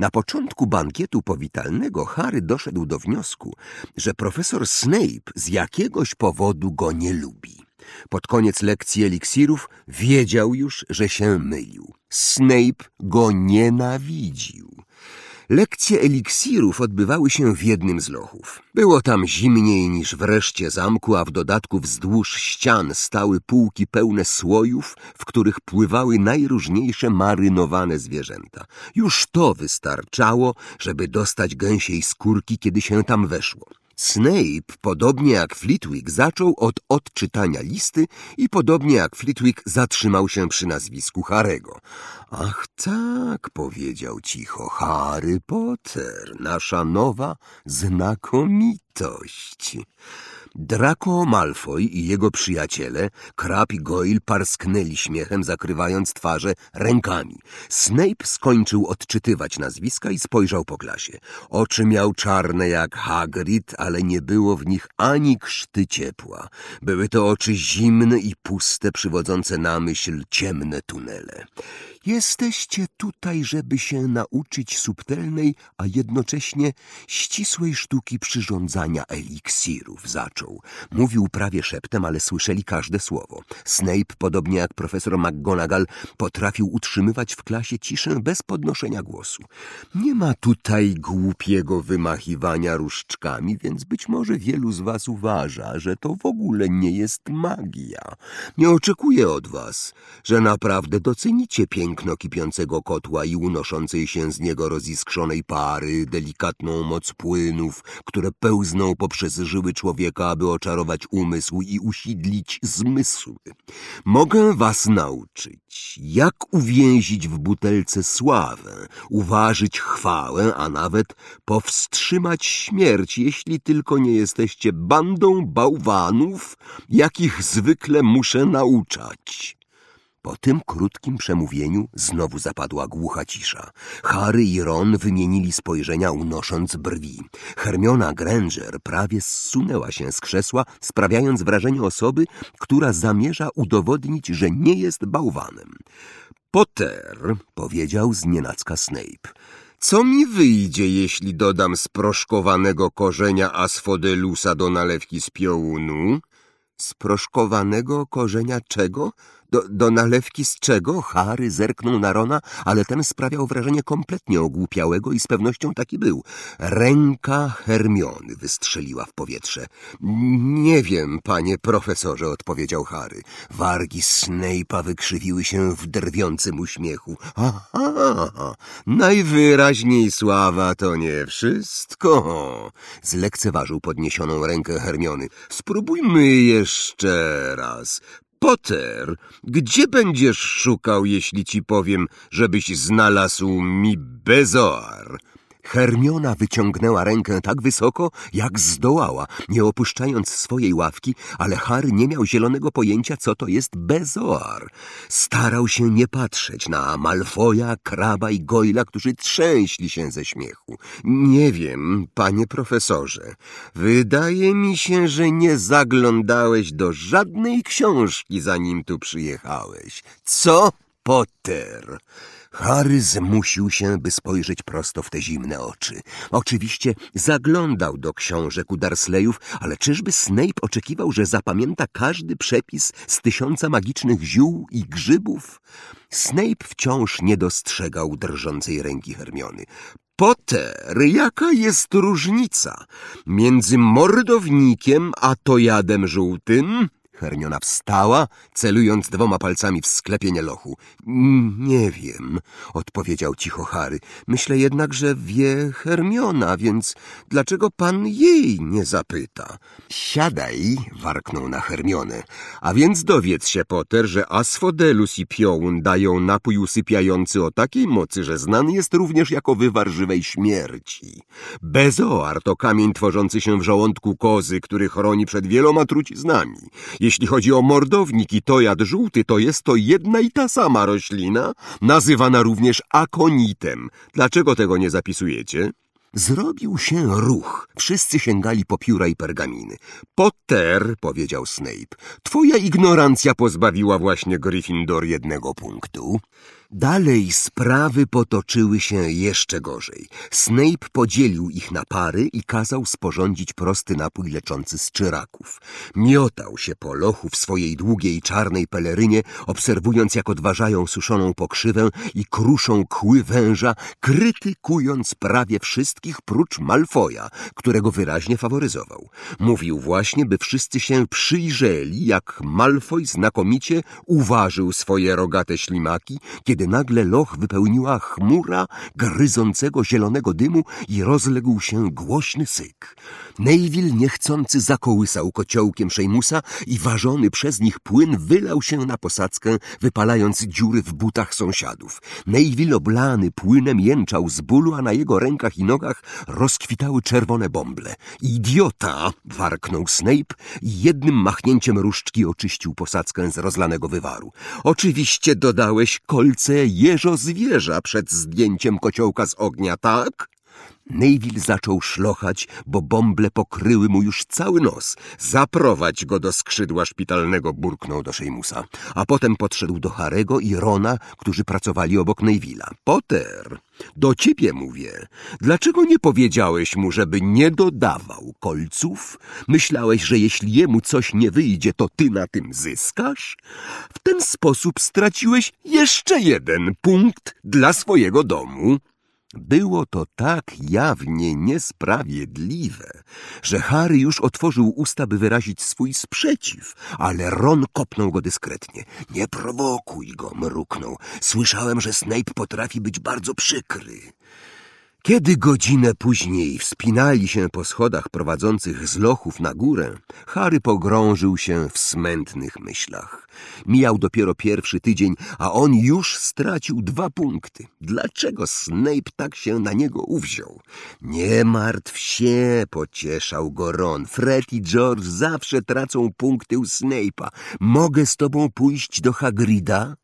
Na początku bankietu powitalnego Harry doszedł do wniosku, że profesor Snape z jakiegoś powodu go nie lubi. Pod koniec lekcji eliksirów wiedział już, że się mylił. Snape go nienawidził. Lekcje eliksirów odbywały się w jednym z lochów. Było tam zimniej niż w reszcie zamku, a w dodatku wzdłuż ścian stały półki pełne słojów, w których pływały najróżniejsze marynowane zwierzęta. Już to wystarczało, żeby dostać gęsiej skórki, kiedy się tam weszło. Snape, podobnie jak Flitwick, zaczął od odczytania listy i podobnie jak Flitwick zatrzymał się przy nazwisku Harego. Ach tak, powiedział cicho, Harry Potter, nasza nowa znakomitość. Draco Malfoy i jego przyjaciele, Krab i Goyle, parsknęli śmiechem, zakrywając twarze rękami. Snape skończył odczytywać nazwiska i spojrzał po klasie. Oczy miał czarne jak Hagrid, ale nie było w nich ani krzty ciepła. Były to oczy zimne i puste, przywodzące na myśl ciemne tunele. Jesteście tutaj, żeby się nauczyć subtelnej, a jednocześnie ścisłej sztuki przyrządzania eliksirów, zaczął. Mówił prawie szeptem, ale słyszeli każde słowo. Snape, podobnie jak profesor McGonagall, potrafił utrzymywać w klasie ciszę bez podnoszenia głosu. Nie ma tutaj głupiego wymachiwania różdżkami, więc być może wielu z was uważa, że to w ogóle nie jest magia. Nie oczekuję od was, że naprawdę docenicie piękno kipiącego kotła i unoszącej się z niego roziskrzonej pary, delikatną moc płynów, które pełzną poprzez żyły człowieka, aby oczarować umysł i usidlić zmysły. Mogę was nauczyć, jak uwięzić w butelce sławę, uważyć chwałę, a nawet powstrzymać śmierć, jeśli tylko nie jesteście bandą bałwanów, jakich zwykle muszę nauczać. Po tym krótkim przemówieniu znowu zapadła głucha cisza. Harry i Ron wymienili spojrzenia, unosząc brwi. Hermiona Granger prawie zsunęła się z krzesła, sprawiając wrażenie osoby, która zamierza udowodnić, że nie jest bałwanem. Potter, powiedział znienacka Snape. Co mi wyjdzie, jeśli dodam sproszkowanego korzenia asfodelusa do nalewki z piołunu? Sproszkowanego korzenia czego? Do, do nalewki z czego? Harry zerknął na Rona, ale ten sprawiał wrażenie kompletnie ogłupiałego i z pewnością taki był. Ręka Hermiony wystrzeliła w powietrze. Nie wiem, panie profesorze, odpowiedział Harry. Wargi Snape'a wykrzywiły się w drwiącym uśmiechu. Aha, najwyraźniej sława to nie wszystko. Zlekceważył podniesioną rękę Hermiony. Spróbujmy jeszcze raz. Potter, gdzie będziesz szukał, jeśli ci powiem, żebyś znalazł mi bezoar? Hermiona wyciągnęła rękę tak wysoko, jak zdołała, nie opuszczając swojej ławki, ale Harry nie miał zielonego pojęcia, co to jest bezoar. Starał się nie patrzeć na Malfoja, Kraba i Goyla, którzy trzęśli się ze śmiechu. Nie wiem, panie profesorze, wydaje mi się, że nie zaglądałeś do żadnej książki, zanim tu przyjechałeś. Co, Potter? Harry zmusił się, by spojrzeć prosto w te zimne oczy. Oczywiście zaglądał do książek u Darsleyów, ale czyżby Snape oczekiwał, że zapamięta każdy przepis z tysiąca magicznych ziół i grzybów? Snape wciąż nie dostrzegał drżącej ręki Hermiony. Potter, jaka jest różnica między mordownikiem a tojadem żółtym? Hermiona wstała, celując dwoma palcami w sklepienie lochu. Nie wiem, odpowiedział cicho Harry. Myślę jednak, że wie Hermiona, więc dlaczego pan jej nie zapyta? Siadaj, warknął na Hermionę. A więc dowiedz się, Potter, że Asfodelus i Piołun dają napój usypiający o takiej mocy, że znany jest również jako wywar żywej śmierci. Bezoar to kamień tworzący się w żołądku kozy, który chroni przed wieloma truciznami. Jeśli chodzi o mordownik i tojad żółty, to jest to jedna i ta sama roślina, nazywana również akonitem. Dlaczego tego nie zapisujecie? Zrobił się ruch. Wszyscy sięgali po pióra i pergaminy. Potter, powiedział Snape, twoja ignorancja pozbawiła właśnie Gryffindor jednego punktu. Dalej sprawy potoczyły się jeszcze gorzej. Snape podzielił ich na pary i kazał sporządzić prosty napój leczący z czyraków. Miotał się po lochu w swojej długiej czarnej pelerynie, obserwując jak odważają suszoną pokrzywę i kruszą kły węża, krytykując prawie wszystkich prócz Malfoja, którego wyraźnie faworyzował. Mówił właśnie, by wszyscy się przyjrzeli, jak Malfoy znakomicie uważył swoje rogate ślimaki, kiedy nagle loch wypełniła chmura gryzącego zielonego dymu i rozległ się głośny syk. Neville niechcący zakołysał kociołkiem Szejmusa i ważony przez nich płyn wylał się na posadzkę, wypalając dziury w butach sąsiadów. Neville oblany płynem jęczał z bólu, a na jego rękach i nogach rozkwitały czerwone bąble. Idiota! warknął Snape i jednym machnięciem różdżki oczyścił posadzkę z rozlanego wywaru. Oczywiście dodałeś kolce jeżo zwierza przed zdjęciem kociołka z ognia, tak? Neville zaczął szlochać, bo bąble pokryły mu już cały nos. Zaprowadź go do skrzydła szpitalnego, burknął do Szejmusa. A potem podszedł do Harego i Rona, którzy pracowali obok Neville'a. Potter, do ciebie mówię. Dlaczego nie powiedziałeś mu, żeby nie dodawał kolców? Myślałeś, że jeśli jemu coś nie wyjdzie, to ty na tym zyskasz? W ten sposób straciłeś jeszcze jeden punkt dla swojego domu. Było to tak jawnie niesprawiedliwe, że Harry już otworzył usta, by wyrazić swój sprzeciw, ale Ron kopnął go dyskretnie. Nie prowokuj go, mruknął. Słyszałem, że Snape potrafi być bardzo przykry. Kiedy godzinę później wspinali się po schodach prowadzących z lochów na górę, Harry pogrążył się w smętnych myślach. Mijał dopiero pierwszy tydzień, a on już stracił dwa punkty. Dlaczego Snape tak się na niego uwziął? Nie martw się, pocieszał go Ron. Fred i George zawsze tracą punkty u Snape'a. Mogę z tobą pójść do Hagrida?